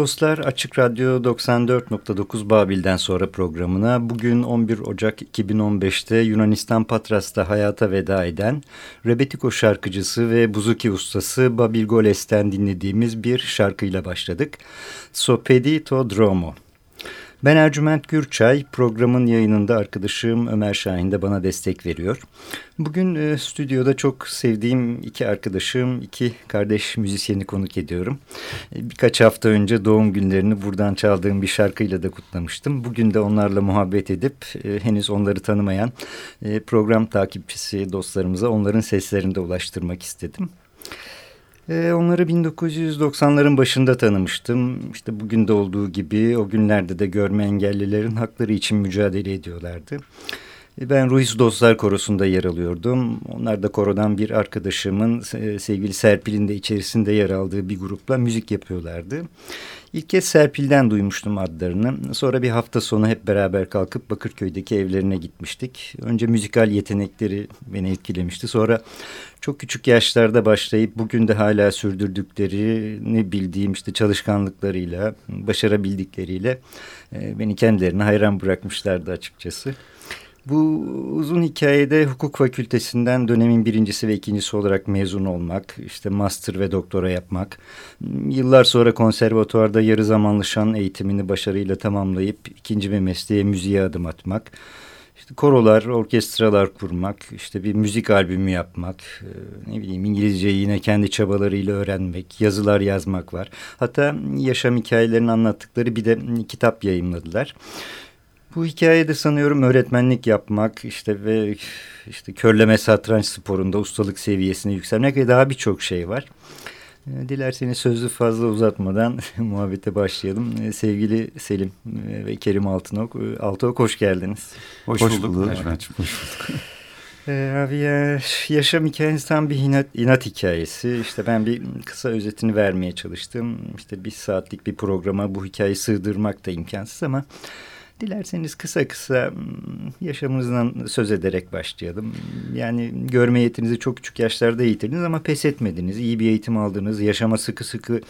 dostlar Açık Radyo 94.9 Babil'den sonra programına bugün 11 Ocak 2015'te Yunanistan Patras'ta hayata veda eden Rebetiko şarkıcısı ve buzuki ustası Babil Goles'ten dinlediğimiz bir şarkıyla başladık. Sopedito Dromo. Ben Ercüment Gürçay, programın yayınında arkadaşım Ömer Şahin de bana destek veriyor. Bugün e, stüdyoda çok sevdiğim iki arkadaşım, iki kardeş müzisyeni konuk ediyorum. E, birkaç hafta önce doğum günlerini buradan çaldığım bir şarkıyla da kutlamıştım. Bugün de onlarla muhabbet edip e, henüz onları tanımayan e, program takipçisi dostlarımıza onların seslerini de ulaştırmak istedim. Ee, onları 1990'ların başında tanımıştım. İşte bugün de olduğu gibi o günlerde de görme engellilerin hakları için mücadele ediyorlardı. Ee, ben Ruiz Dostlar Korosu'nda yer alıyordum. Onlar da korodan bir arkadaşımın e, sevgili Serpil'in de içerisinde yer aldığı bir grupla müzik yapıyorlardı. İlk kez Serpil'den duymuştum adlarını. Sonra bir hafta sonu hep beraber kalkıp Bakırköy'deki evlerine gitmiştik. Önce müzikal yetenekleri beni etkilemişti. Sonra çok küçük yaşlarda başlayıp bugün de hala sürdürdüklerini bildiğim işte çalışkanlıklarıyla, başarabildikleriyle beni kendilerine hayran bırakmışlardı açıkçası. Bu uzun hikayede hukuk fakültesinden dönemin birincisi ve ikincisi olarak mezun olmak, işte master ve doktora yapmak, yıllar sonra konservatuvarda yarı zamanlı şan eğitimini başarıyla tamamlayıp ikinci bir mesleğe müziğe adım atmak, işte korolar, orkestralar kurmak, işte bir müzik albümü yapmak, ne bileyim İngilizceyi yine kendi çabalarıyla öğrenmek, yazılar yazmak var. Hatta yaşam hikayelerini anlattıkları bir de kitap yayınladılar. Bu hikayede sanıyorum öğretmenlik yapmak işte ve işte körleme satranç sporunda ustalık seviyesine yükselmek ve daha birçok şey var. Ee, dilerseniz sözü fazla uzatmadan muhabbete başlayalım. Ee, sevgili Selim e, ve Kerim Altınok, e, Altıok hoş geldiniz. Hoş, hoş bulduk. bulduk. Evet. Hoş bulduk. Ee, abi ya, yaşam hikayesi tam bir inat, inat hikayesi. İşte ben bir kısa özetini vermeye çalıştım. İşte bir saatlik bir programa bu hikayeyi sığdırmak da imkansız ama Dilerseniz kısa kısa hmm, yaşamınızdan söz ederek başlayalım. Yani görme yetinizi çok küçük yaşlarda yitirdiniz ama pes etmediniz. İyi bir eğitim aldınız, yaşama sıkı sıkı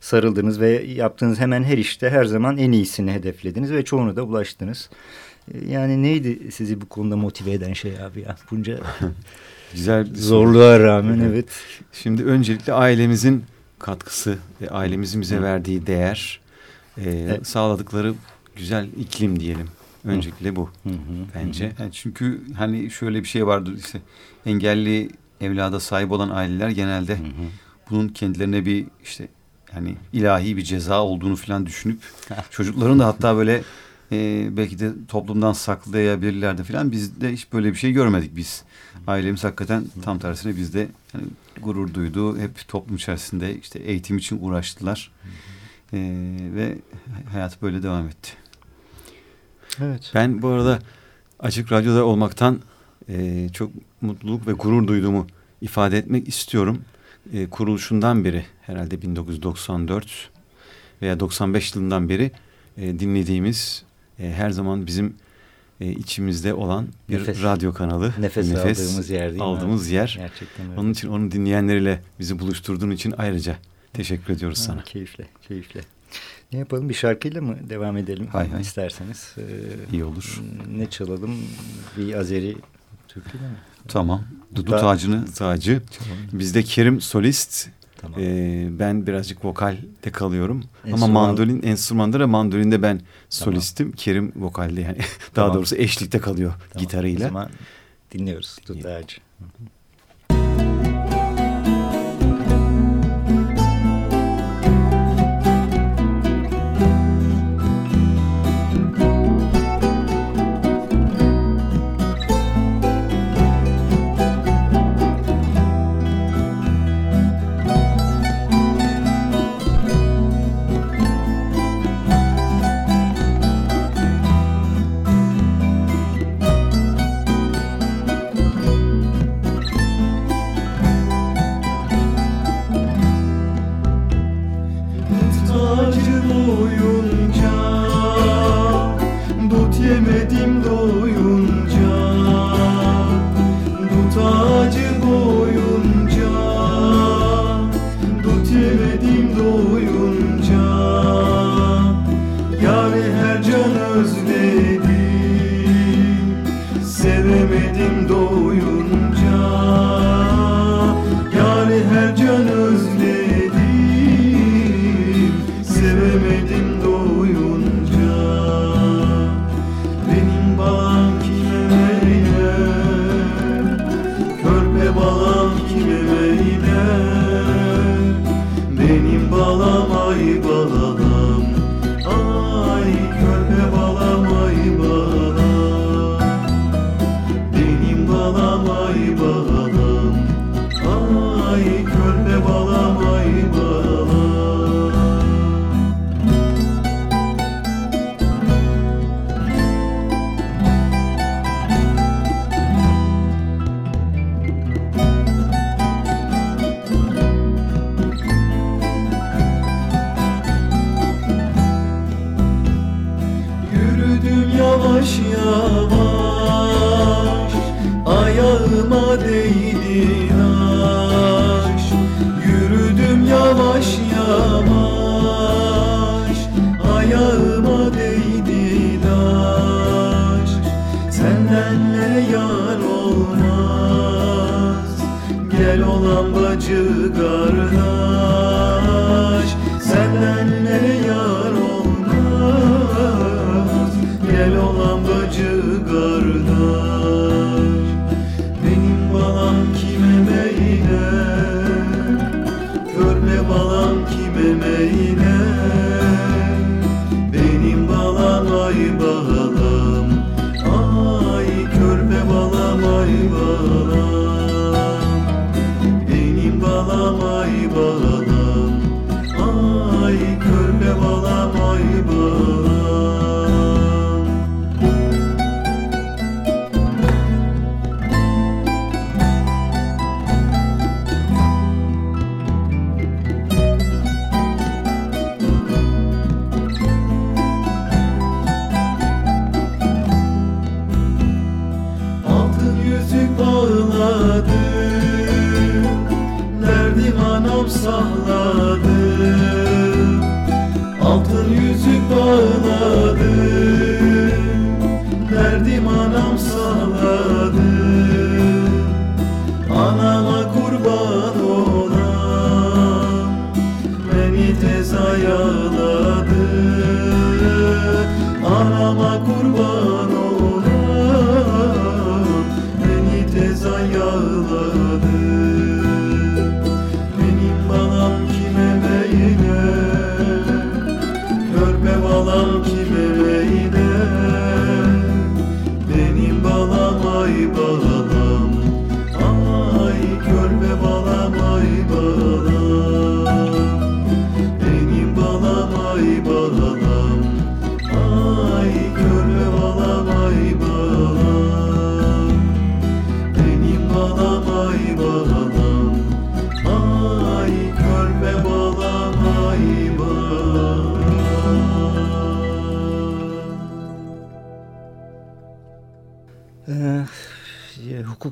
sarıldınız ve yaptığınız hemen her işte her zaman en iyisini hedeflediniz ve çoğunu da ulaştınız. Yani neydi sizi bu konuda motive eden şey abi ya? Bunca Güzel zorluğa rağmen evet. Şimdi öncelikle ailemizin katkısı ve ailemizin bize verdiği değer, e, evet. sağladıkları güzel iklim diyelim. Öncelikle bu hı hı, bence. Hı. Yani çünkü hani şöyle bir şey vardır işte engelli evlada sahip olan aileler genelde hı hı. bunun kendilerine bir işte yani ilahi bir ceza olduğunu falan düşünüp çocukların da hatta böyle e, belki de toplumdan saklayabilirlerdi falan. Biz de hiç böyle bir şey görmedik biz. Ailemiz hakikaten tam tersine bizde yani gurur duydu. Hep toplum içerisinde işte eğitim için uğraştılar. E, ve hayat böyle devam etti. Evet. Ben bu arada Açık Radyo'da olmaktan e, çok mutluluk ve gurur duyduğumu ifade etmek istiyorum. E, kuruluşundan beri herhalde 1994 veya 95 yılından beri e, dinlediğimiz e, her zaman bizim e, içimizde olan bir nefes, radyo kanalı. Nefes, nefes aldığımız yer değil Aldığımız mi? yer. Gerçekten öyle. Onun için onu dinleyenleriyle bizi buluşturduğun için ayrıca teşekkür ediyoruz ha, sana. Keyifle, keyifle. Ne yapalım bir şarkıyla mı devam edelim hay hay. isterseniz? Ee, İyi olur. Ne çalalım? Bir Azeri türkü mi? Tamam. Dudu tacını tacı. Bizde Kerim solist. Tamam. Ee, ben birazcık vokalde kalıyorum. Enstrüman. Ama mandolin enstrümanda da mandolinde ben solistim. Tamam. Kerim vokalde yani. Daha tamam. doğrusu eşlikte kalıyor tamam. gitarıyla. O zaman dinliyoruz Dudu tacı. Benim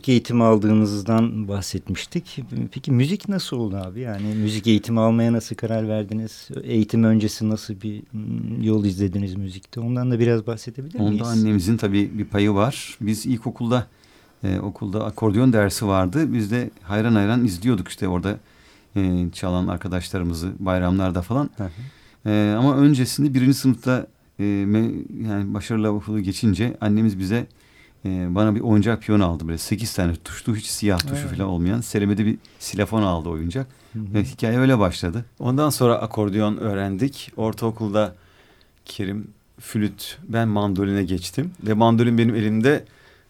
hukuk eğitimi aldığınızdan bahsetmiştik. Peki müzik nasıl oldu abi? Yani müzik eğitimi almaya nasıl karar verdiniz? Eğitim öncesi nasıl bir mm, yol izlediniz müzikte? Ondan da biraz bahsedebilir miyiz? Onda annemizin tabii bir payı var. Biz ilkokulda e, okulda akordeon dersi vardı. Biz de hayran hayran izliyorduk işte orada e, çalan arkadaşlarımızı bayramlarda falan. Hı hı. E, ama öncesinde birinci sınıfta e, me, yani başarılı okulu geçince annemiz bize e, bana bir oyuncak piyano aldı. Böyle sekiz tane tuşlu hiç siyah tuşu Evet. falan olmayan. Seremede bir silafon aldı oyuncak. Hı hı. Ve hikaye öyle başladı. Ondan sonra akordeon öğrendik. Ortaokulda Kerim flüt, ben mandoline geçtim. Ve mandolin benim elimde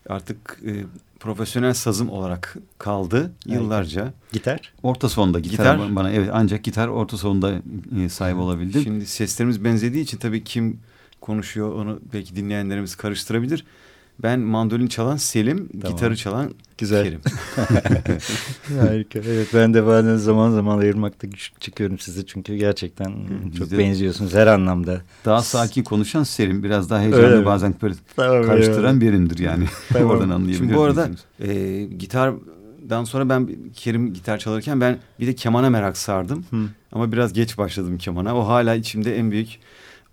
artık e, profesyonel sazım olarak kaldı yıllarca. Gitar? Orta sonda gitar, Gitar. bana evet ancak gitar orta sonda e, sahip olabildim. Şimdi seslerimiz benzediği için tabii kim konuşuyor onu belki dinleyenlerimiz karıştırabilir. Ben mandolin çalan Selim, Tamam. gitarı çalan Güzel. Kerim. Harika. Evet ben de bazen zaman zaman ayırmakta güçlük çıkıyorum size çünkü gerçekten biz çok de- benziyorsunuz her anlamda. Daha sakin konuşan Selim, biraz daha heyecanlı Öyle bazen böyle Tamam, karıştıran birimdir yani. Tamam. Oradan anlayabiliyoruz. Şimdi bu arada e, gitardan sonra ben Kerim gitar çalarken ben bir de kemana merak sardım. Hı. Ama biraz geç başladım kemana. O hala içimde en büyük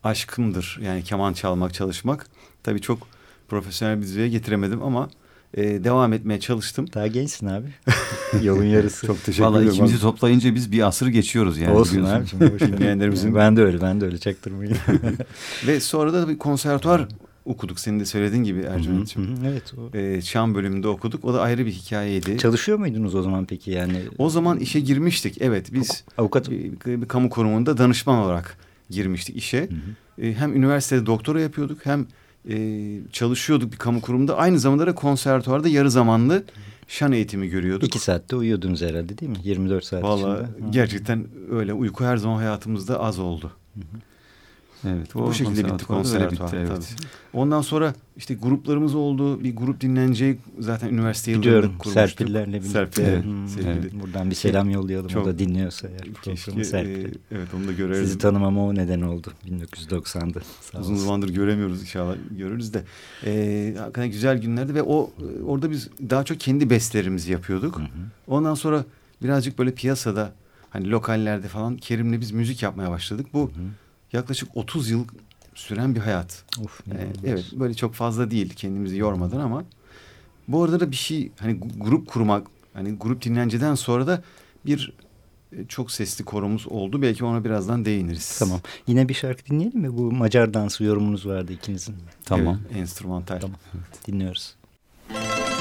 aşkımdır. Yani keman çalmak, çalışmak. Tabii çok profesyonel bir düzeye getiremedim ama e, devam etmeye çalıştım. Daha gençsin abi. Yolun yarısı. Çok teşekkür Vallahi ederim. ikimizi toplayınca biz bir asır geçiyoruz yani. Olsun abi. Dinleyenlerimizin- Ben de öyle ben de öyle çaktırmayın. Ve sonra da bir konservatuvar okuduk. Senin de söylediğin gibi Ercüment'ciğim. Hı hı, evet. O. e, Şan bölümünde okuduk. O da ayrı bir hikayeydi. Çalışıyor muydunuz o zaman peki yani? o zaman işe girmiştik. Evet biz Avukat. bir, bir kamu kurumunda danışman olarak girmiştik işe. E, hem üniversitede doktora yapıyorduk hem e, çalışıyorduk bir kamu kurumunda. Aynı zamanda da konservatuvarda yarı zamanlı şan eğitimi görüyorduk. İki saatte uyuyordunuz herhalde değil mi? 24 saat Vallahi içinde. Hı. gerçekten öyle. Uyku her zaman hayatımızda az oldu. Evet, Bu şekilde bitti konservatuvar, bitti, evet. Ondan sonra işte gruplarımız oldu. Bir grup dinleneceği zaten üniversite yıllarında Biliyorum kurmuştuk. Serpillerle birlikte. Serpil, Hı, evet, hı. sevgili. Buradan bir selam yollayalım. Çok- o da dinliyorsa eğer Keşke, programı Serpil. e, evet onu da göreriz. Sizi tanımama o neden oldu 1990'da. Sağ Uzun olsun. zamandır göremiyoruz inşallah görürüz de. Ee, hakikaten güzel günlerdi ve o e, orada biz daha çok kendi bestlerimizi yapıyorduk. Hı hı. Ondan sonra birazcık böyle piyasada hani lokallerde falan Kerim'le biz müzik yapmaya başladık. Bu yaklaşık 30 yıl süren bir hayat. Of, Ee, evet böyle çok fazla değil kendimizi yormadan ama bu arada da bir şey hani grup kurmak hani grup dinlenceden sonra da bir e, çok sesli korumuz oldu. Belki ona birazdan değiniriz. Tamam. Yine bir şarkı dinleyelim mi? Bu Macar dansı yorumunuz vardı ikinizin. Tamam. Evet, enstrümantal. Tamam. Dinliyoruz. Müzik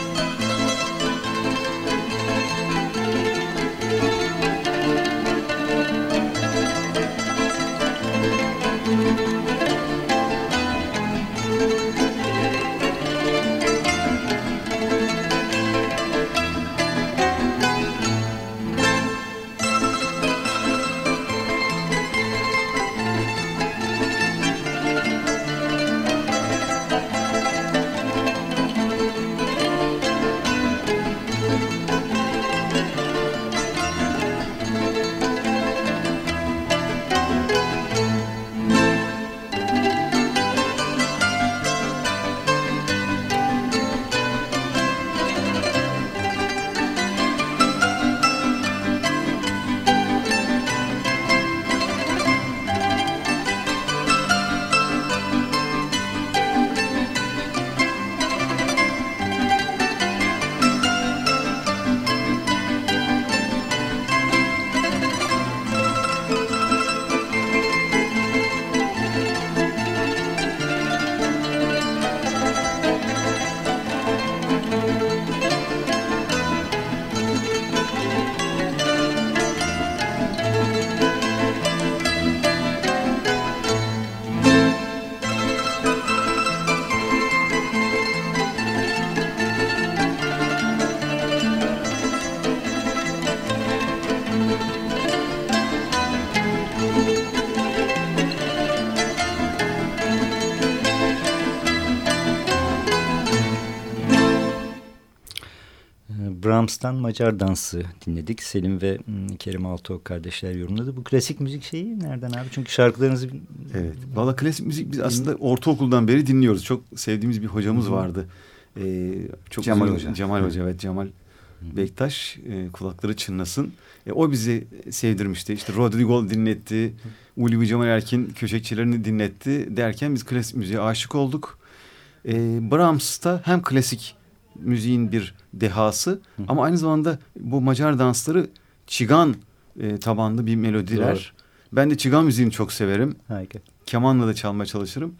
Brahms'tan Macar Dansı dinledik. Selim ve Kerim Altıok kardeşler yorumladı. Bu klasik müzik şeyi nereden abi? Çünkü şarkılarınızı... Evet. Valla klasik müzik biz aslında ortaokuldan beri dinliyoruz. Çok sevdiğimiz bir hocamız vardı. Ee, çok Cemal Hoca. Cemal Hoca evet Cemal Bektaş e, kulakları çınlasın. E, o bizi sevdirmişti. İşte Rodrigo dinletti. Ulvi Cemal Erkin köşekçilerini dinletti. Derken biz klasik müziğe aşık olduk. E, Brahms'ta hem klasik müziğin bir dehası Hı. ama aynı zamanda bu Macar dansları çigan e, tabanlı bir melodiler. Doğru. Ben de çigan müziğini çok severim. Harika. Kemanla da çalmaya çalışırım.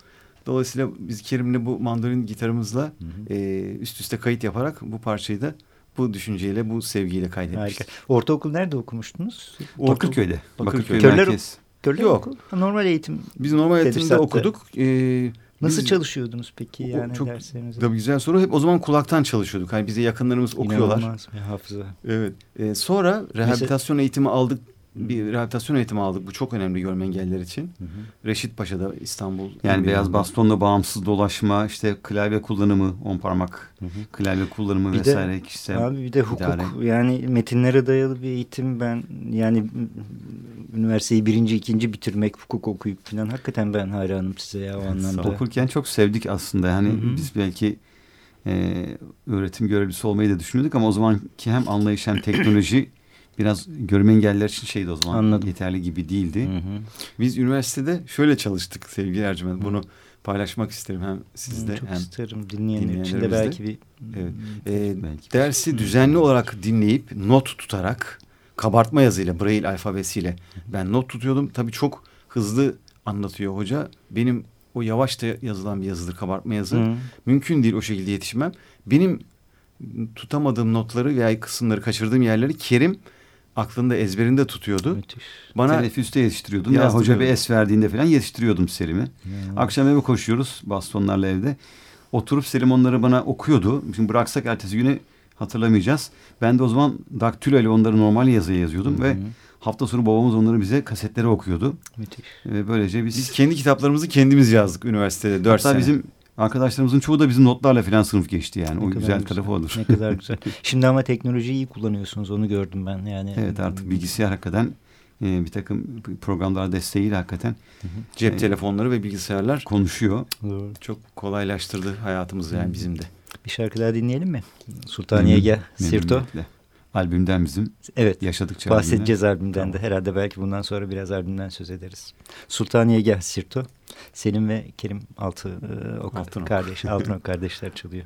Dolayısıyla biz Kerim'le bu mandolin gitarımızla hı hı. E, üst üste kayıt yaparak bu parçayı da bu düşünceyle, bu sevgiyle kaydetmiştik. Harika. Ortaokul nerede okumuştunuz? Bakırköy'de. Bakırköy, Bakırköy merkez. Körler Yok. Okul. Normal eğitim. Biz normal eğitimde okuduk. Ee, Nasıl biz, çalışıyordunuz peki yani çok, derslerinizde? Tabii güzel soru. Hep o zaman kulaktan çalışıyorduk. Hani bize yakınlarımız okuyorlar. İnanılmaz bir hafıza. Evet. Ee, sonra rehabilitasyon Mesela, eğitimi aldık bir rehabilitasyon eğitimi aldık. Bu çok önemli görme engelliler için. Hı hı. Reşit Paşa'da İstanbul. Yani beyaz bastonla bağımsız dolaşma, işte klavye kullanımı, on parmak hı hı. klavye kullanımı bir vesaire de, kişisel. Abi bir de hukuk idare. yani metinlere dayalı bir eğitim ben yani üniversiteyi birinci ikinci bitirmek hukuk okuyup falan hakikaten ben hayranım size ya o evet, anlamda. Okurken çok sevdik aslında yani hı hı. biz belki e, öğretim görevlisi olmayı da düşünüyorduk ama o zamanki hem anlayış hem teknoloji biraz görme engelliler için şeydi o zaman Anladım. yeterli gibi değildi. Hı hı. Biz üniversitede şöyle çalıştık sevgili Ercüment. Bunu paylaşmak isterim hem sizde Çok hem isterim dinleyenler için de belki bir evet. ee, belki. dersi düzenli olarak dinleyip not tutarak kabartma yazıyla Braille alfabesiyle ben not tutuyordum. Tabii çok hızlı anlatıyor hoca. Benim o yavaşta yazılan bir yazıdır kabartma yazı. Hı. Mümkün değil o şekilde yetişmem. Benim tutamadığım notları veya kısımları kaçırdığım yerleri Kerim aklında ezberinde tutuyordu. Müthiş. Bana Teneffüste yetiştiriyordun. Ya hoca bir es verdiğinde falan yetiştiriyordum Selim'i. Hmm. Akşam eve koşuyoruz bastonlarla evde. Oturup Selim onları bana okuyordu. Şimdi bıraksak ertesi güne hatırlamayacağız. Ben de o zaman daktilo ile onları normal yazıya yazıyordum hmm. ve hafta sonu babamız onları bize kasetlere okuyordu. Müthiş. Ve böylece biz... Biz kendi kitaplarımızı kendimiz yazdık üniversitede. Dört sene. bizim Arkadaşlarımızın çoğu da bizim notlarla falan sınıf geçti yani. Ne o güzel, güzel tarafı olur. Ne kadar güzel. Şimdi ama teknolojiyi iyi kullanıyorsunuz onu gördüm ben yani. Evet artık bilgisayar hakikaten e, bir takım programlar desteğiyle hakikaten hı hı. cep e, telefonları ve bilgisayarlar konuşuyor. Doğru. Çok kolaylaştırdı hayatımızı yani bizim de. Bir şarkı daha dinleyelim mi? Sultaniye Gel, Sirto. Albümden bizim. Evet. Yaşadıkça Bahsedeceğiz albümden, albümden de. Herhalde belki bundan sonra biraz albümden söz ederiz. Sultaniye Gel, Sirto. Selim ve Kerim Altı e, ok, Altınok. kardeş, Altınok kardeşler çalıyor.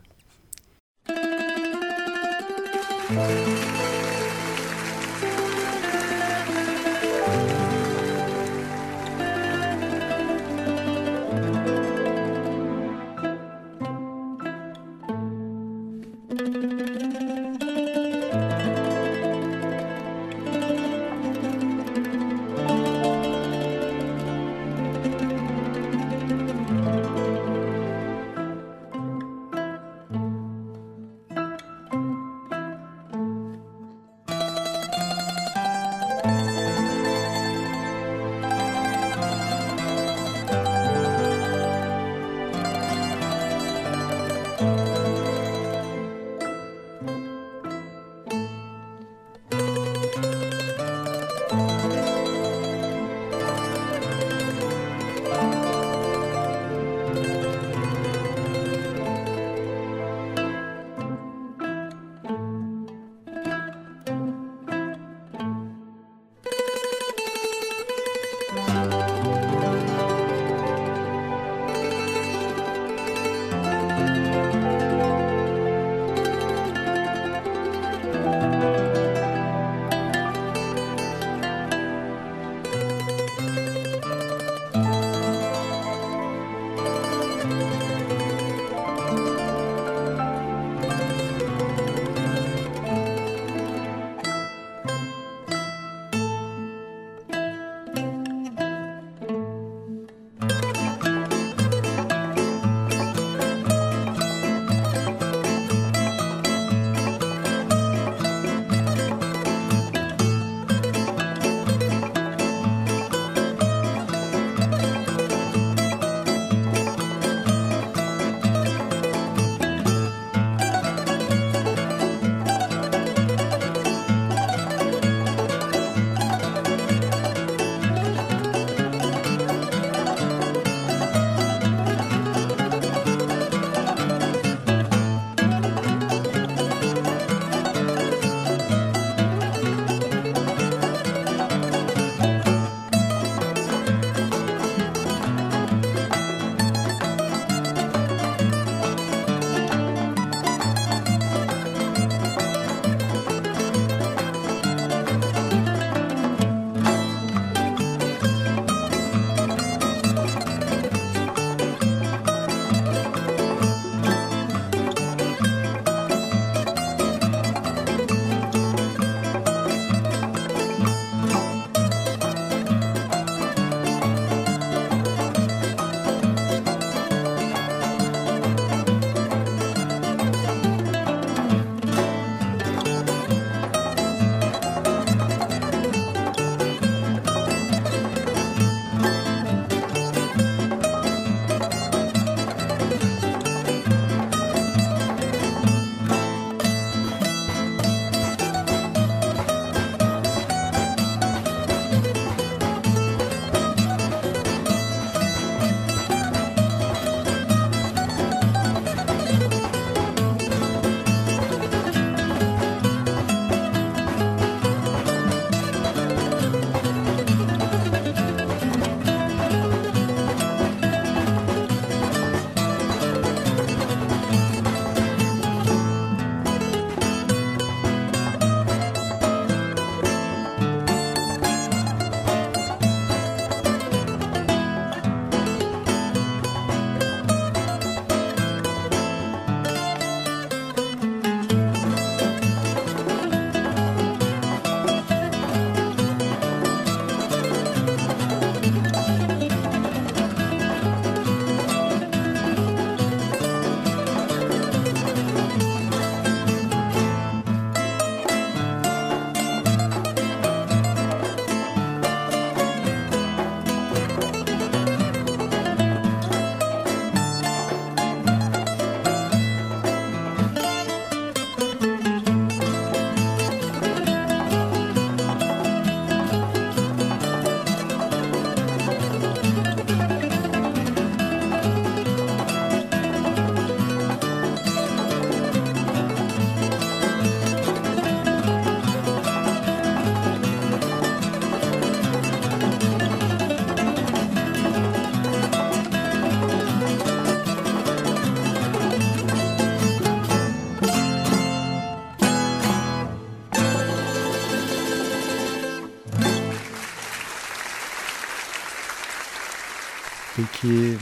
E,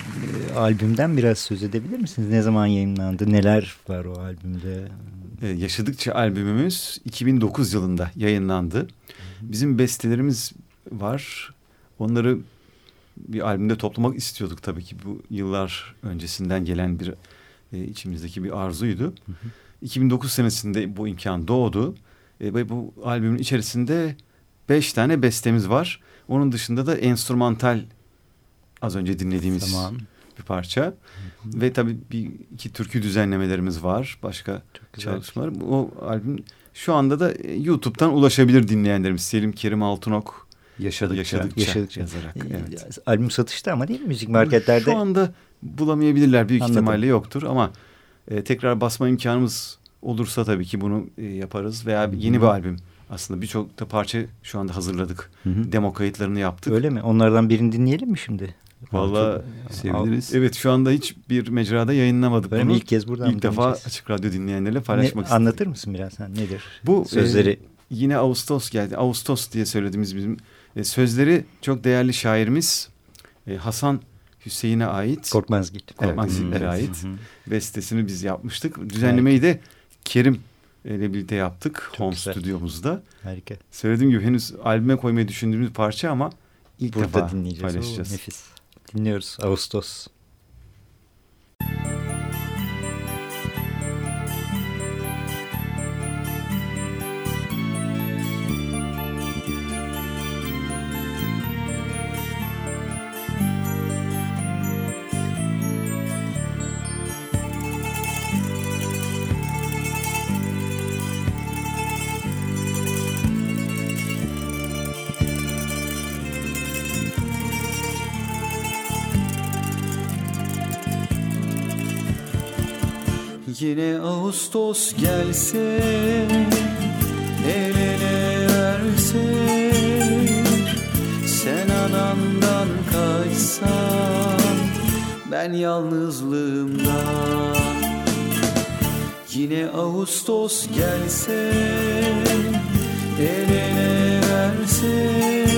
albümden biraz söz edebilir misiniz? Ne zaman yayınlandı? Neler var o albümde? Ee, Yaşadıkça albümümüz 2009 yılında yayınlandı. Bizim bestelerimiz var. Onları bir albümde toplamak istiyorduk tabii ki. Bu yıllar öncesinden gelen bir e, içimizdeki bir arzuydu. Hı hı. 2009 senesinde bu imkan doğdu. E, ve bu albümün içerisinde beş tane bestemiz var. Onun dışında da enstrümantal az önce dinlediğimiz tamam. bir parça. Hı hı. Ve tabii bir iki türkü düzenlemelerimiz var. Başka çalışmalar. O albüm şu anda da e, YouTube'dan ulaşabilir dinleyenlerimiz. Selim Kerim Altınok Yaşadıkça, yaşadıkça, yaşadıkça. yazarak. Evet. Albüm satışta ama değil mi müzik marketlerde? Şu anda bulamayabilirler büyük Anladım. ihtimalle yoktur ama e, tekrar basma imkanımız olursa tabii ki bunu e, yaparız veya Hı-hı. yeni bir albüm aslında birçok da parça şu anda hazırladık. Hı-hı. Demo kayıtlarını yaptık. Öyle mi? Onlardan birini dinleyelim mi şimdi? Valla seviniriz. Evet şu anda hiç bir mecrada yayınlamadık Öyle bunu. İlk kez buradan İlk defa Açık Radyo dinleyenlerle paylaşmak ne, istedim. Anlatır mısın biraz sen nedir? Bu sözleri. E, yine Ağustos geldi. Ağustos diye söylediğimiz bizim e, sözleri çok değerli şairimiz e, Hasan Hüseyin'e ait. Korkmazgil. Korkmazgil'e evet. ait. Hı hı. Bestesini biz yapmıştık. Düzenlemeyi de Kerim ile birlikte yaptık. Çok Home güzel. stüdyomuzda. Harika. Söylediğim gibi henüz albüme koymayı düşündüğümüz parça ama ilk Burada defa dinleyeceğiz. paylaşacağız. Oo, nefis. Dinliyoruz Ağustos. Ağustos gelse El ele versek Sen anandan kaçsan Ben yalnızlığımdan Yine Ağustos gelse El ele versek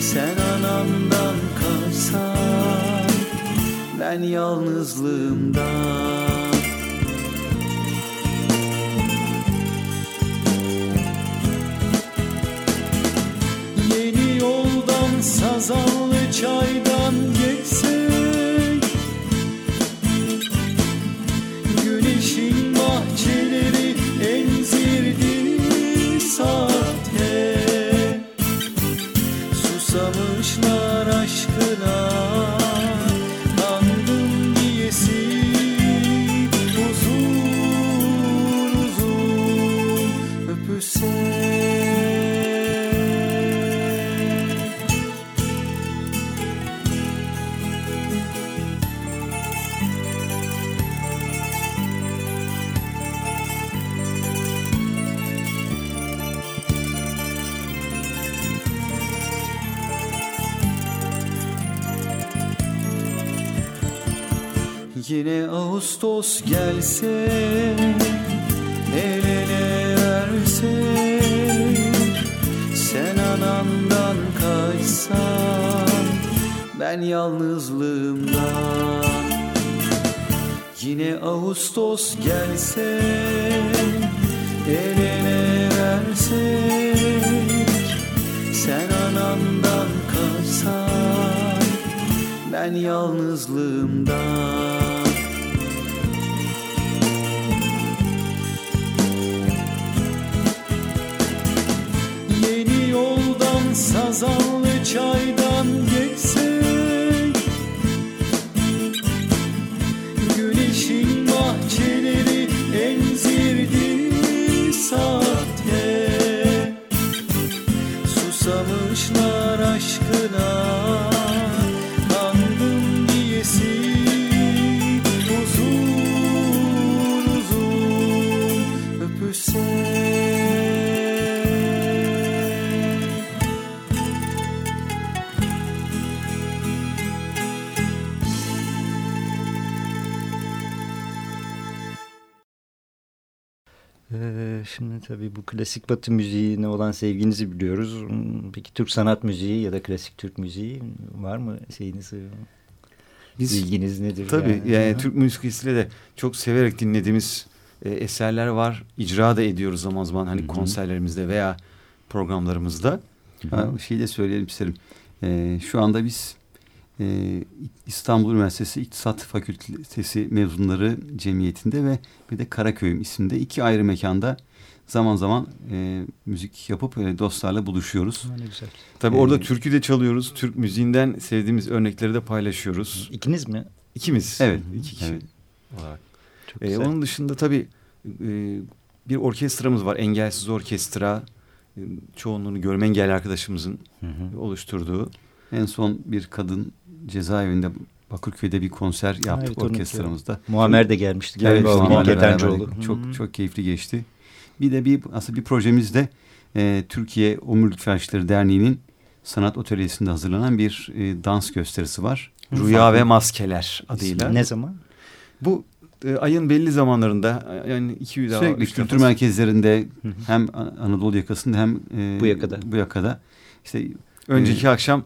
Sen anandan kaçsan Ben yalnızlığımdan Sazanlı çaydan geçsek Ağustos gelse El ele versek Sen anandan kaçsan Ben yalnızlığımdan Yine Ağustos gelse El ele versek Sen anandan kaçsan Ben yalnızlığımdan Sazanlı çaydan Ee, şimdi tabii bu klasik batı müziğine olan sevginizi biliyoruz. Peki Türk sanat müziği ya da klasik Türk müziği var mı şeyiniz? Biz, ilginiz nedir? Tabii yani, yani Türk müziğiyle de çok severek dinlediğimiz e, eserler var. İcra da ediyoruz zaman zaman hani Hı -hı. konserlerimizde veya programlarımızda. Ha, şey de söyleyelim isterim. Ee, şu anda biz e, İstanbul Üniversitesi İktisat Fakültesi mezunları cemiyetinde ve bir de Karaköy'üm isimde iki ayrı mekanda zaman zaman e, müzik yapıp e, dostlarla buluşuyoruz. Ne güzel. Tabii ee, orada türkü de çalıyoruz. Türk müziğinden sevdiğimiz örnekleri de paylaşıyoruz. İkiniz mi? İkimiz. Evet. iki kişi evet. olarak. Çok ee, Onun dışında tabii e, bir orkestramız var. Engelsiz Orkestra. E, çoğunluğunu görme engelli arkadaşımızın hı hı. oluşturduğu. En son bir kadın cezaevinde Bakırköy'de bir konser yaptık evet, orkestramızda. Muammer de gelmişti. Evet, Muammer Çok çok keyifli geçti. Bir de bir aslında bir projemizde e, Türkiye Omurilik Felçleri Derneği'nin sanat atölyesinde hazırlanan bir e, dans gösterisi var. Rüya ve Maskeler adıyla. Ne zaman? Bu e, ayın belli zamanlarında yani iki yüz Sürekli kültür merkezlerinde hem Anadolu yakasında hem e, bu yakada. Bu yakada. İşte önceki e, akşam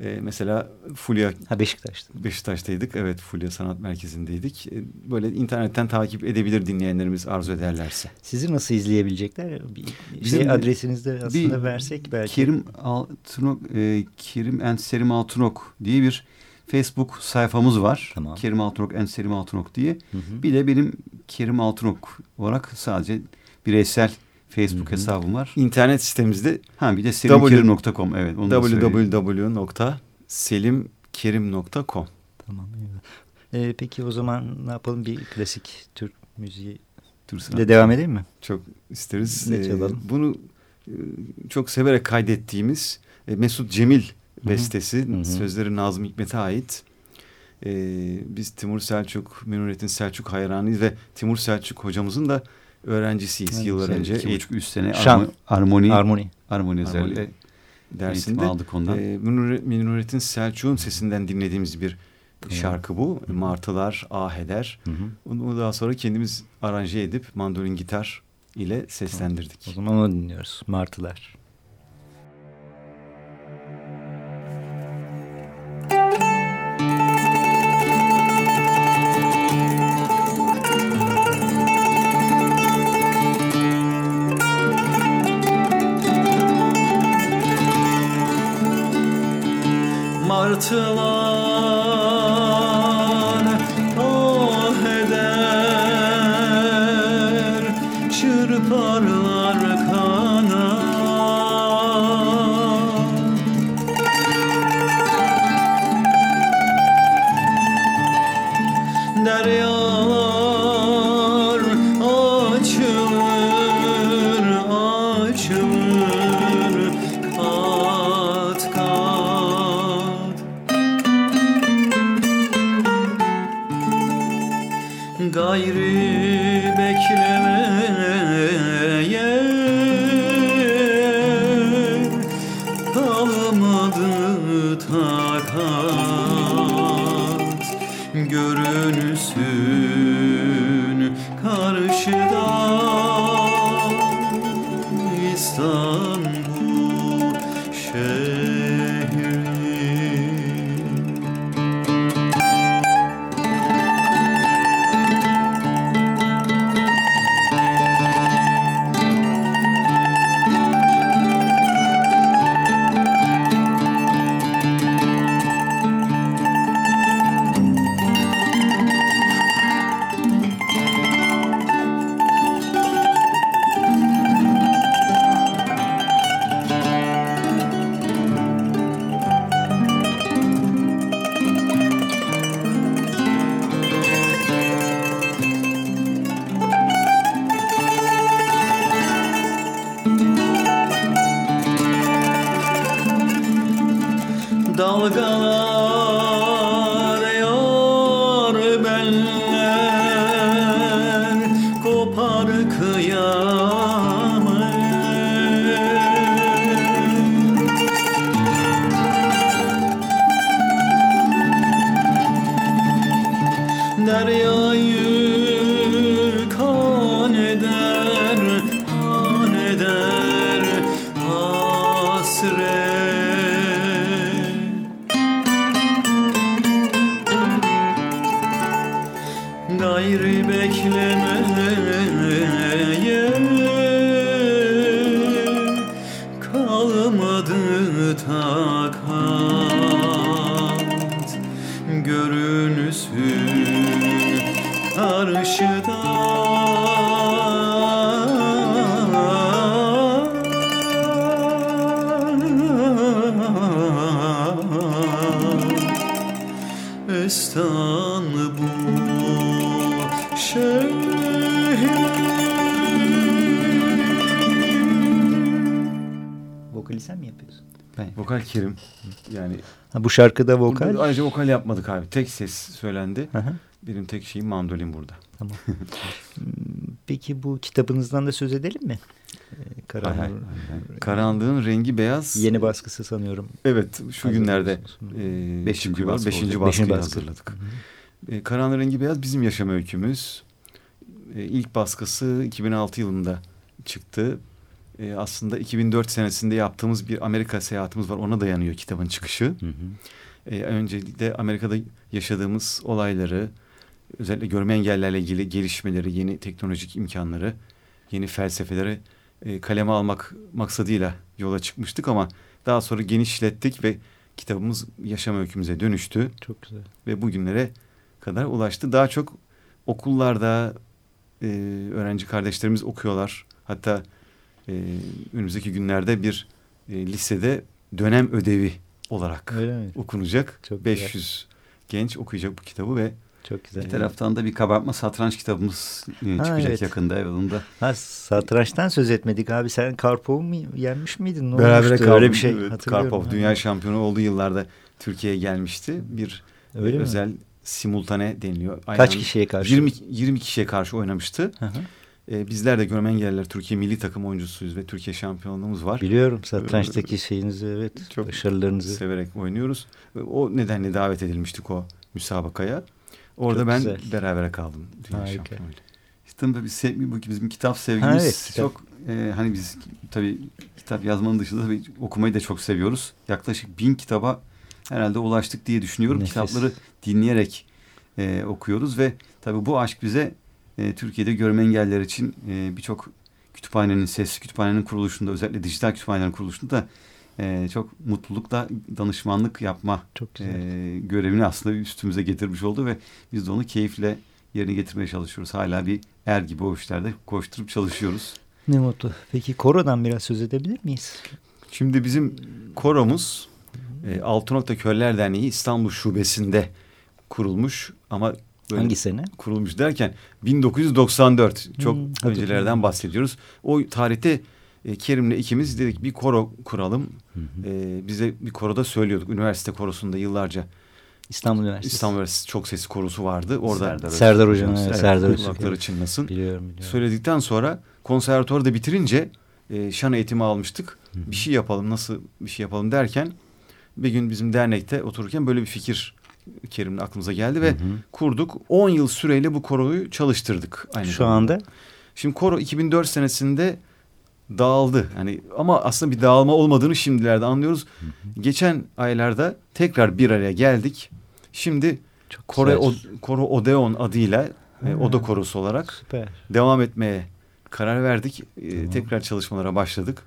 e, mesela Fulya ha Beşiktaş'ta. Beşiktaş'taydık. Evet Fulya Sanat Merkezi'ndeydik. E, böyle internetten takip edebilir dinleyenlerimiz arzu ederlerse. Sizi nasıl izleyebilecekler? Bir Bizim şey adresinizde aslında bir, versek belki. Kerim Altınok, e, Kerim and Serim Altınok diye bir Facebook sayfamız var. Tamam. Kerim Altınok and Serim Altınok diye. Hı hı. Bir de benim Kerim Altınok olarak sadece bireysel Facebook Hı-hı. hesabım var. İnternet sitemizde ha bir de selimkerim.com evet www.selimkerim.com. Tamam. Ee, peki o zaman ne yapalım bir klasik Türk müziği de devam edelim mi? Çok isteriz. Ne çalalım? Ee, bunu e, çok severek kaydettiğimiz e, Mesut Cemil Hı-hı. bestesi. Hı-hı. Sözleri Nazım Hikmet'e ait. Ee, biz Timur Selçuk, Münirettin Selçuk hayranıyız ve Timur Selçuk hocamızın da öğrencisiyiz yani yıllar önce. İki buçuk üç sene Şan. Armoni. Armoni. Armoni özellikle dersinde aldık ondan. E, Münir'in Selçuk'un sesinden dinlediğimiz bir Hı. şarkı bu. Hı. Martılar, ah eder. Hı hı. Bunu daha sonra kendimiz aranje edip mandolin gitar ile seslendirdik. O zaman onu dinliyoruz. Martılar. Martılar gayrı Hayri bekleme Kerim. Yani ha, bu şarkıda vokal. Burada ayrıca vokal yapmadık abi. Tek ses söylendi. Hı hı. Benim tek şeyim mandolin burada. Tamam. Peki bu kitabınızdan da söz edelim mi? Karanlığın, ay. Karanlığın rengi beyaz. Yeni baskısı sanıyorum. Evet şu günlerde e, beşinci, baskı beşinci baskıyı beşinci hazırladık. Hı -hı. E, Karanlığın rengi beyaz bizim yaşam öykümüz. E, ilk baskısı 2006 yılında çıktı. E, aslında 2004 senesinde yaptığımız bir Amerika seyahatimiz var. Ona dayanıyor kitabın çıkışı. Hı hı. E, öncelikle Amerika'da yaşadığımız olayları, özellikle görme engellerle ilgili gelişmeleri, yeni teknolojik imkanları, yeni felsefeleri e, kaleme almak maksadıyla yola çıkmıştık ama daha sonra genişlettik ve kitabımız yaşam öykümüze dönüştü. Çok güzel. Ve bugünlere kadar ulaştı. Daha çok okullarda e, öğrenci kardeşlerimiz okuyorlar. Hatta e, önümüzdeki günlerde bir e, lisede dönem ödevi olarak okunacak. Çok 500 güzel. genç okuyacak bu kitabı ve çok güzel. Bir taraftan da bir kabartma satranç kitabımız e, ha, çıkacak evet. yakında. Evet, da. Ha, satrançtan söz etmedik abi. Sen Karpov mu yenmiş miydin? Ne Beraber kaldım. Öyle bir şey evet, Karpov ha. dünya şampiyonu olduğu yıllarda Türkiye'ye gelmişti. Bir Öyle özel mi? simultane deniliyor. Aynen Kaç kişiye karşı? 20, 20 kişiye karşı oynamıştı. Hı hı. Ee, bizler de görme engelliler Türkiye milli takım oyuncusuyuz ve Türkiye şampiyonluğumuz var. Biliyorum satrançtaki şeyinizi evet çok başarılarınızı. Severek oynuyoruz. O nedenle davet edilmiştik o müsabakaya. Orada çok ben güzel. berabere kaldım. Dünya şampiyonuyla. İşte tabii bu bizim kitap sevgimiz ha, evet, çok e, hani biz tabii kitap yazmanın dışında tabii okumayı da çok seviyoruz. Yaklaşık bin kitaba herhalde ulaştık diye düşünüyorum. Nefes. Kitapları dinleyerek e, okuyoruz ve tabii bu aşk bize e, Türkiye'de görme engeller için e, birçok kütüphanenin, sesli kütüphanenin kuruluşunda özellikle dijital kütüphanelerin kuruluşunda e, çok mutlulukla danışmanlık yapma çok e, görevini aslında üstümüze getirmiş oldu ve biz de onu keyifle yerine getirmeye çalışıyoruz. Hala bir er gibi o işlerde koşturup çalışıyoruz. Ne mutlu. Peki korodan biraz söz edebilir miyiz? Şimdi bizim koromuz e, Altınokta Köller Derneği İstanbul Şubesi'nde kurulmuş ama Böyle Hangi sene? Kurulmuş derken 1994 çok hmm, öncelerden bahsediyoruz. O tarihte e, Kerim'le ikimiz dedik bir koro kuralım. Hı hı. E, bize bir koroda söylüyorduk. Üniversite korosunda yıllarca. İstanbul Üniversitesi. İstanbul Üniversitesi çok sesli korosu vardı. Orada Serdar, Serdar Hocam. Evet, Serdar Hocam. Kulakları çınlasın. Biliyorum, biliyorum. Söyledikten sonra konservatuvarı da bitirince e, şan eğitimi almıştık. Hı hı. Bir şey yapalım nasıl bir şey yapalım derken bir gün bizim dernekte otururken böyle bir fikir Kerim'in aklımıza geldi ve hı hı. kurduk. 10 yıl süreyle bu koroyu çalıştırdık. Aynı Şu zamanda. anda? Şimdi koro 2004 senesinde dağıldı. Hani ama aslında bir dağılma olmadığını şimdilerde anlıyoruz. Hı hı. Geçen aylarda tekrar bir araya geldik. Şimdi Çok Kore o, Koro Odeon adıyla e, Oda Korosu olarak Süper. devam etmeye karar verdik. E, tamam. tekrar çalışmalara başladık.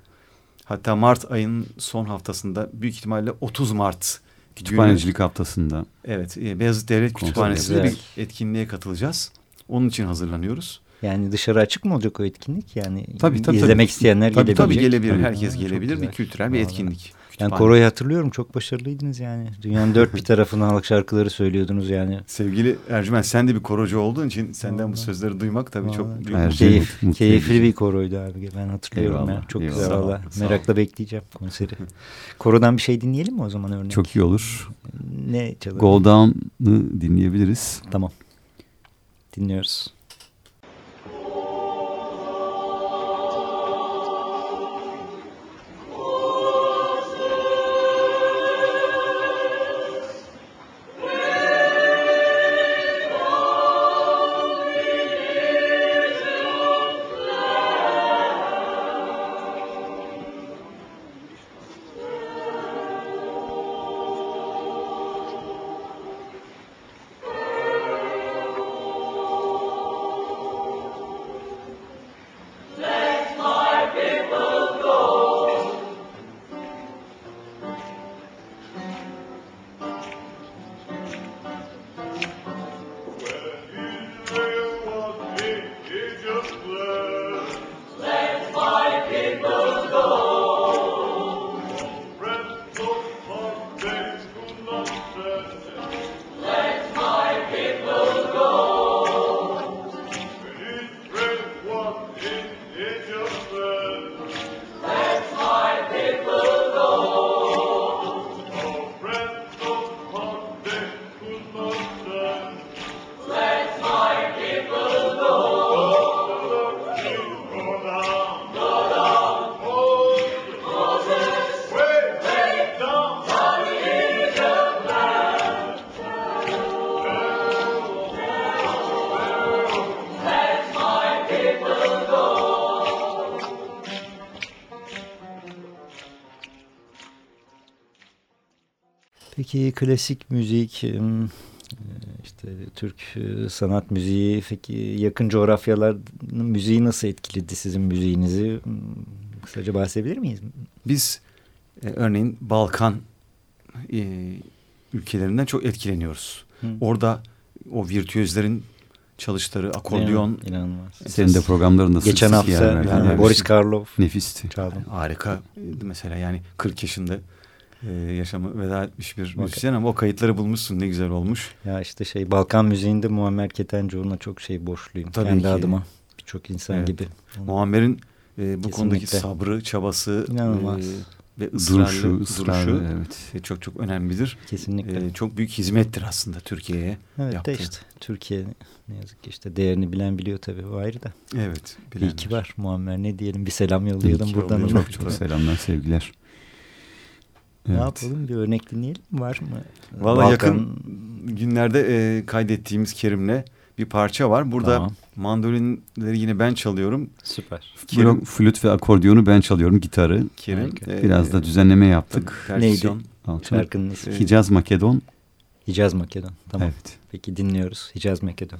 Hatta Mart ayının son haftasında büyük ihtimalle 30 Mart Kütüphanecilik günü, haftasında. Evet, e, Beyazıt Devlet Kütüphanesi'nde bir etkinliğe katılacağız. Onun için hazırlanıyoruz. Yani dışarı açık mı olacak o etkinlik? Yani tabii, tabii, izlemek tabii. isteyenler tabii, gelebilir. Tabii gelebilir. Herkes ha, gelebilir. Bir kültürel bir etkinlik. Yani koroyu hatırlıyorum. Çok başarılıydınız yani. Dünyanın dört bir tarafına halk şarkıları söylüyordunuz yani. Sevgili Ercüment sen de bir korocu olduğun için senden Vallahi. bu sözleri duymak tabii Vallahi. çok büyük Keyif, keyifli bir koroydu abi. Ben hatırlıyorum eyvallah, ya. Çok eyvallah. güzel valla. Merakla bekleyeceğim konseri. Korodan bir şey dinleyelim mi o zaman örnek? Çok iyi olur. Ne çalalım? Go Down'ı dinleyebiliriz. Tamam. Dinliyoruz. Peki klasik müzik, işte Türk sanat müziği, peki yakın coğrafyaların müziği nasıl etkiledi sizin müziğinizi? Kısaca bahsedebilir miyiz? Biz e, örneğin Balkan e, ülkelerinden çok etkileniyoruz. Hı. Orada o virtüözlerin çalışları, akordeon. İnanılmaz. Senin de programlarında Geçen hafta yani, yani Boris Karloff. Nefisti. Çaldım. Harika. Mesela yani 40 yaşında e, yaşamı veda etmiş bir müzisyen ama o kayıtları bulmuşsun ne güzel olmuş. Ya işte şey Balkan müziğinde Muammer Ketencoğlu'na çok şey borçluyum. Tabii Kendi ki. adıma birçok insan evet. gibi. Muammer'in e, bu Kesinlikle. konudaki sabrı, çabası, İnanılmaz. E, ve ısrarlı duruşu, ısrarlı, duruşu evet. çok çok önemlidir. Kesinlikle. Ee, çok büyük hizmettir aslında Türkiye'ye evet, yaptığı. Evet işte Türkiye ne yazık ki işte değerini bilen biliyor tabii o ayrı da. Evet. Bilenler. İyi ki var Muammer ne diyelim bir selam yollayalım buradan. Çok çok selamlar sevgiler. Evet. Ne yapalım bir örnek dinleyelim var mı? Valla Balkan... yakın günlerde e, kaydettiğimiz Kerim'le bir parça var. Burada tamam. mandolinleri yine ben çalıyorum. Süper. Kerim, flüt ve akordiyonu ben çalıyorum, gitarı. Kerim. E, Biraz da düzenleme yaptık. Tabii, Neydi? Şarkının ismi. Hicaz Makedon. Hicaz Makedon. Tamam. Evet. Peki dinliyoruz. Hicaz Makedon.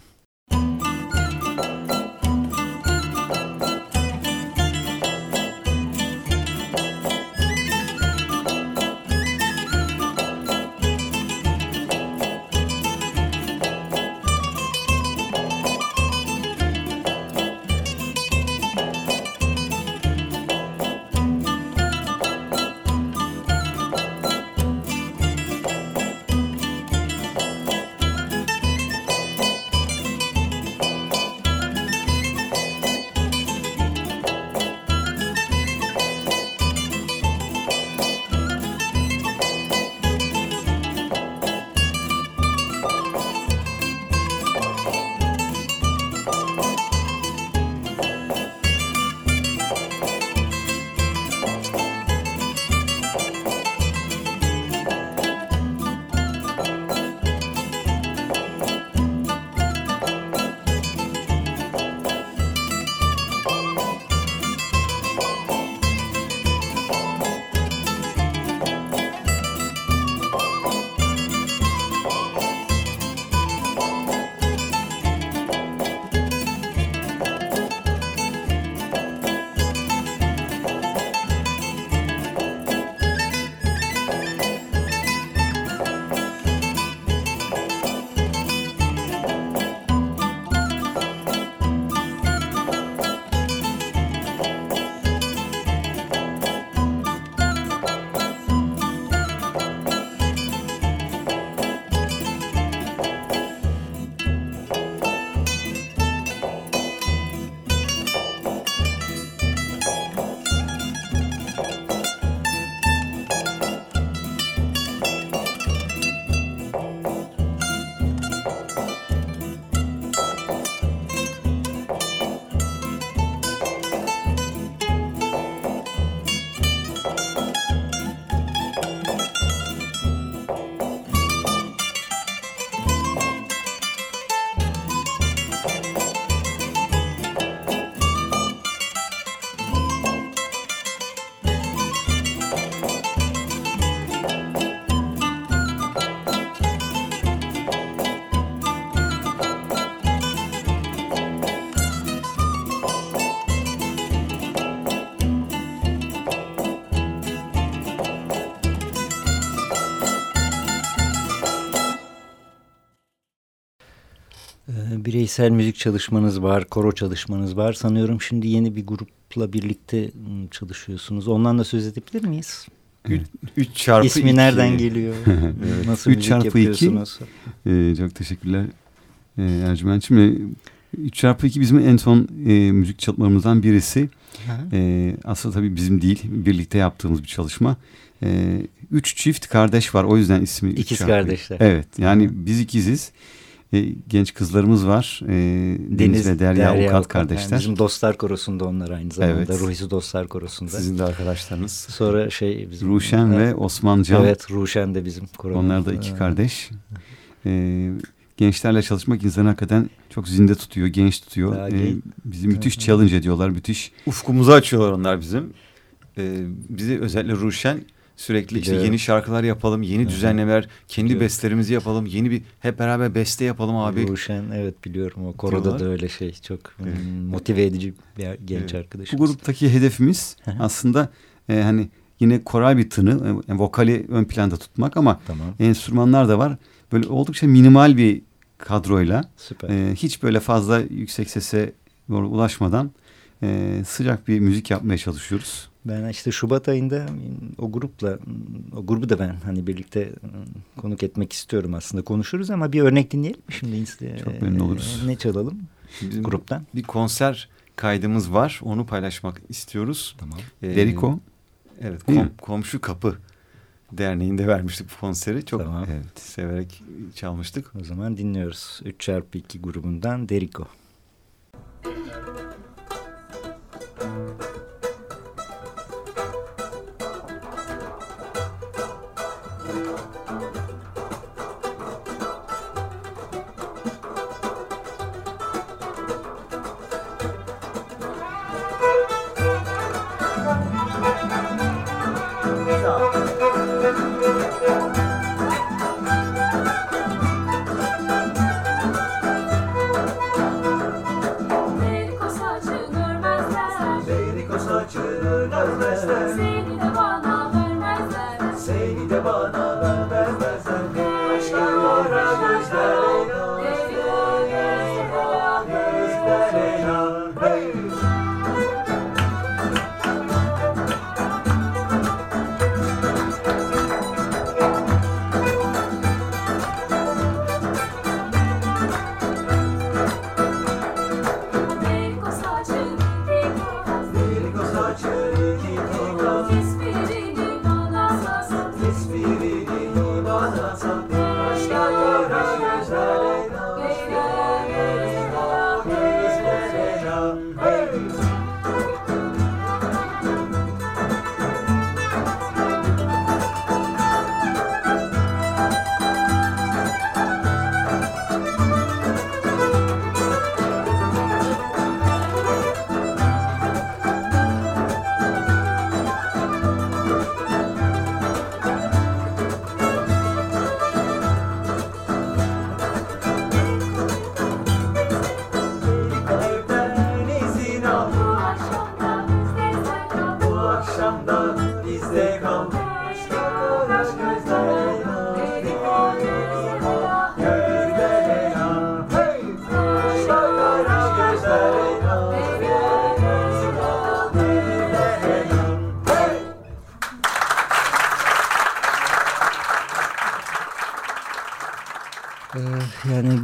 Bireysel müzik çalışmanız var, koro çalışmanız var. Sanıyorum şimdi yeni bir grupla birlikte ıı, çalışıyorsunuz. Ondan da söz edebilir miyiz? 3 çarpı İsmi 2. nereden geliyor? evet. Nasıl 3 çarpı yapıyorsunuz? 2. Ee, çok teşekkürler ee, Ercüment'ciğim. 3 çarpı 2 bizim en son e, müzik çalışmalarımızdan birisi. E, aslında tabii bizim değil, birlikte yaptığımız bir çalışma. E, üç çift kardeş var, o yüzden ismi İkiz kardeşler. Evet, yani Hı. biz ikiziz e, genç kızlarımız var. E, Deniz, Deniz ve Derya, Derya Avukat, Avukat kardeşler. Yani bizim Dostlar Korosu'nda onlar aynı zamanda. Evet. Ruhisi Dostlar Korosu'nda. Sizin de arkadaşlarınız. Sonra şey bizim... Ruşen ve Osman Can. Evet Ruşen de bizim koromuz. Onlar da iki kardeş. E, gençlerle çalışmak insanı hakikaten çok zinde tutuyor, genç tutuyor. Ee, bizi müthiş evet. challenge ediyorlar, müthiş. Ufkumuzu açıyorlar onlar bizim. Ee, bizi özellikle Ruşen Sürekli işte yeni şarkılar yapalım, yeni Hı-hı. düzenlemeler, kendi Biliyorum. bestelerimizi yapalım, yeni bir hep beraber beste yapalım abi. Ruşen evet biliyorum o koroda da öyle şey çok evet. motive edici bir genç evet. arkadaşımız. Bu gruptaki hedefimiz aslında e, hani yine koral bir tını, e, vokali ön planda tutmak ama tamam. enstrümanlar da var. Böyle oldukça minimal bir kadroyla Süper. E, hiç böyle fazla yüksek sese ulaşmadan e, sıcak bir müzik yapmaya çalışıyoruz. Ben işte Şubat ayında o grupla o grubu da ben hani birlikte konuk etmek istiyorum aslında konuşuruz ama bir örnek dinleyelim mi şimdi? Çok memnun oluruz. Ne çalalım Bizim gruptan? Bir konser kaydımız var onu paylaşmak istiyoruz. Tamam. Ee, Deriko. Evet kom, komşu kapı derneğinde vermiştik bu konseri. Çok tamam. evet, severek çalmıştık. O zaman dinliyoruz. 3x2 grubundan Deriko.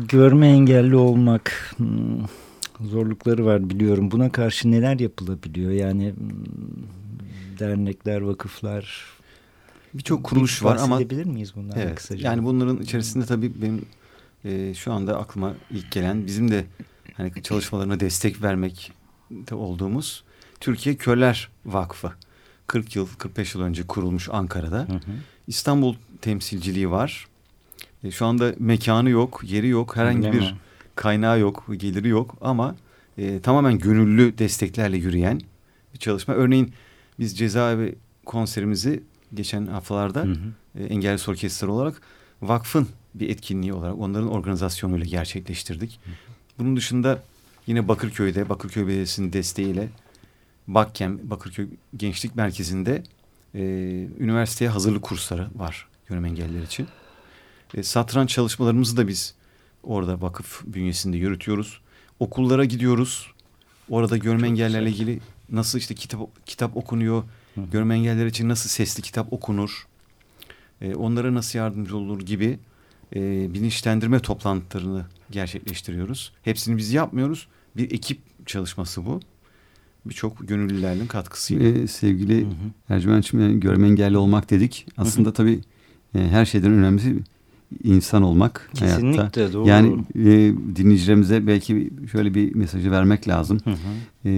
Görme engelli olmak hmm, zorlukları var biliyorum. Buna karşı neler yapılabiliyor? Yani hmm, dernekler, vakıflar birçok kuruluş bir var ama miyiz bundan evet, kısaca? Yani bunların içerisinde tabii benim e, şu anda aklıma ilk gelen bizim de hani çalışmalarına destek vermek de olduğumuz Türkiye Körler Vakfı. 40 yıl 45 yıl önce kurulmuş Ankara'da. Hı hı. İstanbul temsilciliği var. E, şu anda mekanı yok, yeri yok, herhangi bir mi? kaynağı yok, geliri yok ama e, tamamen gönüllü desteklerle yürüyen bir çalışma. Örneğin biz cezaevi konserimizi geçen haftalarda hı hı. E, Engelli Orkestra olarak vakfın bir etkinliği olarak onların organizasyonuyla gerçekleştirdik. Hı. Bunun dışında yine Bakırköy'de Bakırköy Belediyesi'nin desteğiyle Bakkem Bakırköy Gençlik Merkezi'nde e, üniversiteye hazırlık kursları var görme engelliler için. E, satranç çalışmalarımızı da biz orada vakıf bünyesinde yürütüyoruz. Okullara gidiyoruz. Orada görme engellerle ilgili nasıl işte kitap kitap okunuyor, Hı. görme engeller için nasıl sesli kitap okunur, e, onlara nasıl yardımcı olur gibi e, bilinçlendirme toplantılarını gerçekleştiriyoruz. Hepsini biz yapmıyoruz. Bir ekip çalışması bu. Birçok gönüllülerin katkısıyla. Ee, sevgili Ercüment'ciğim yani görme engelli olmak dedik. Aslında hı hı. tabii e, her şeyden önemlisi insan olmak Kesinlikle hayatta. doğru. Yani e, dinleyicilerimize belki şöyle bir mesajı vermek lazım. Hı hı. E,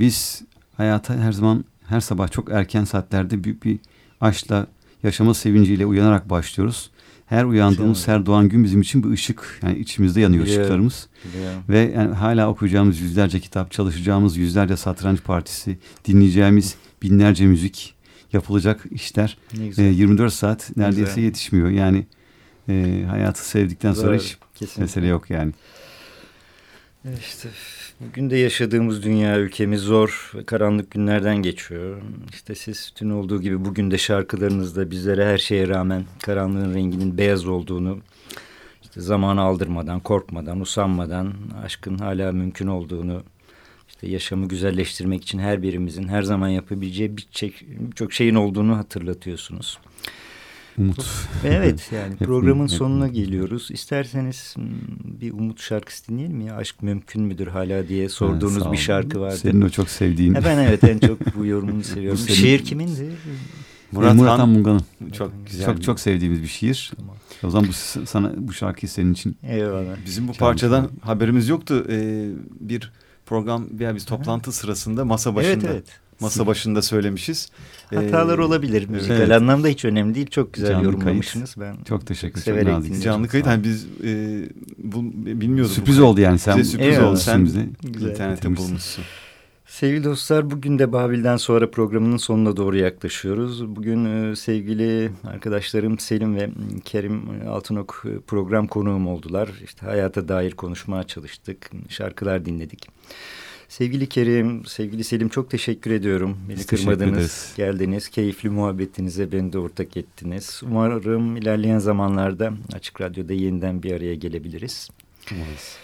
biz hayata her zaman her sabah çok erken saatlerde büyük bir aşkla yaşama sevinciyle uyanarak başlıyoruz. Her uyandığımız, her doğan gün bizim için bir ışık. Yani içimizde yanıyor Biliyorum. ışıklarımız. Biliyorum. Ve yani hala okuyacağımız yüzlerce kitap, çalışacağımız yüzlerce satranç partisi, dinleyeceğimiz binlerce müzik, yapılacak işler e, 24 saat neredeyse güzel. yetişmiyor. Yani e, hayatı sevdikten Zor, sonra hiç kesinlikle. mesele yok yani. İşte bugün de yaşadığımız dünya ülkemiz zor ve karanlık günlerden geçiyor. İşte siz dün olduğu gibi bugün de şarkılarınızda bizlere her şeye rağmen karanlığın renginin beyaz olduğunu, işte zamanı aldırmadan, korkmadan, usanmadan aşkın hala mümkün olduğunu, işte yaşamı güzelleştirmek için her birimizin her zaman yapabileceği birçok şeyin olduğunu hatırlatıyorsunuz. Umut. Evet yani programın sonuna geliyoruz. İsterseniz hmm, bir Umut şarkısı dinleyelim mi? Ya? Aşk mümkün müdür hala diye sorduğunuz ha, bir şarkı vardı. Senin o çok sevdiğin. ben evet en çok bu yorumunu seviyorum. senin... Şiir kimindi? Murat, Murat Han Mungan'ın. Çok güzel. Çok çok sevdiğimiz bir şiir. Tamam. O zaman bu sana bu şarkıyı senin için. Eyvallah. Bizim bu parçadan haberimiz yoktu. Ee, bir program veya biz toplantı sırasında masa başında. Evet evet masa başında söylemişiz. Hatalar ee, olabilir müzikal evet. anlamda hiç önemli değil. Çok güzel Canlı yorumlamışsınız. Kayıt. Ben çok teşekkür ederim. Canlı kayıt hani biz e, bu, bilmiyorduk. Sürpriz bu oldu yani sen. Bize sürpriz oldu. Sen bize internette bulmuşsun. Sevgili dostlar bugün de Babil'den sonra programının sonuna doğru yaklaşıyoruz. Bugün e, sevgili arkadaşlarım Selim ve Kerim Altınok e, program konuğum oldular. İşte hayata dair konuşmaya çalıştık, şarkılar dinledik. Sevgili Kerim, sevgili Selim çok teşekkür ediyorum. Beni Biz kırmadınız, geldiniz. Keyifli muhabbetinize beni de ortak ettiniz. Umarım ilerleyen zamanlarda Açık Radyo'da yeniden bir araya gelebiliriz. Umarız.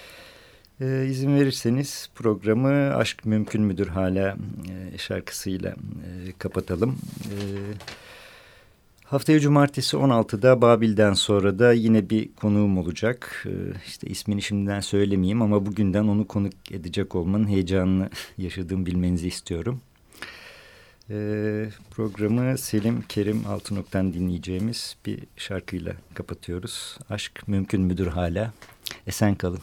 Ee, izin verirseniz programı Aşk Mümkün Müdür Hala e, şarkısıyla e, kapatalım. E, Haftaya cumartesi 16'da Babil'den sonra da yine bir konuğum olacak. Ee, işte ismini şimdiden söylemeyeyim ama bugünden onu konuk edecek olmanın heyecanını yaşadığım bilmenizi istiyorum. Ee, programı Selim Kerim Altınok'tan dinleyeceğimiz bir şarkıyla kapatıyoruz. Aşk mümkün müdür hala? Esen kalın.